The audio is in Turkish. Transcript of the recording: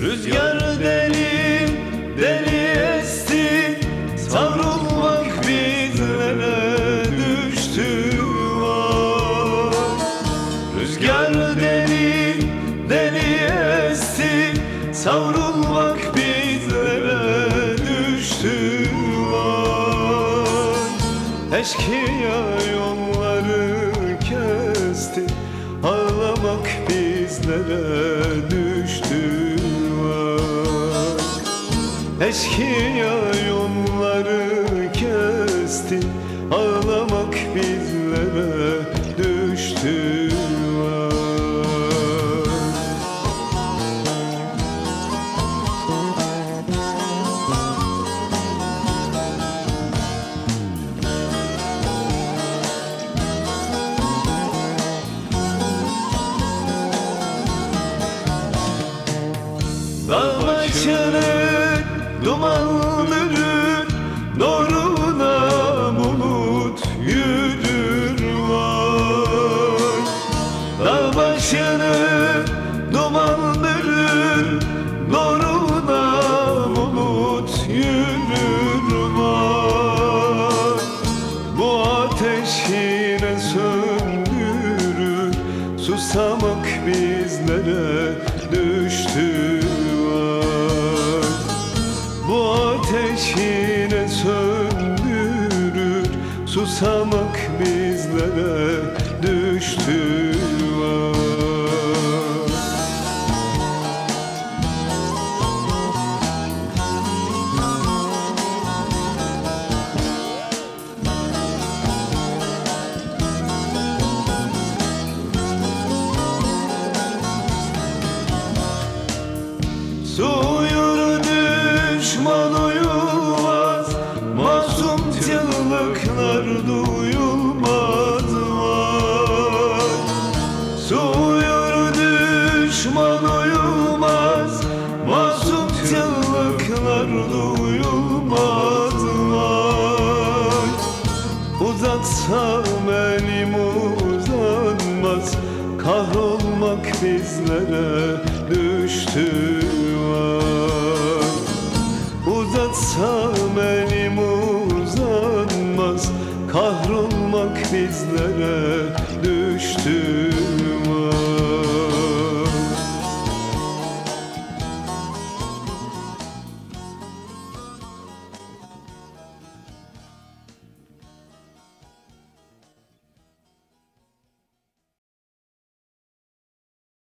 Rüzgar deli, deli esti Savrulmak bizlere düştü vay Rüzgar deli, deli esti Savrulmak bizlere düştü vay Eşkıya yolları kesti Ağlamak bizlere Eşkıya yolları kesti Ağlamak bizlere düştü. Dağ başının dumanları Doğruna bulut yürür var Dağ başının dumanları Doğruna bulut yürür var Bu ateş yine söndürür Susamak bizlere Susamak bizlere düştü. vay çığlıklar duyulmaz var. Düşman uyumaz. Masum çığlıklar duyulmaz var. Uzatsam elim uzanmaz. Kahrolmak bizlere düştü vay Uzatsam bizlere düştü.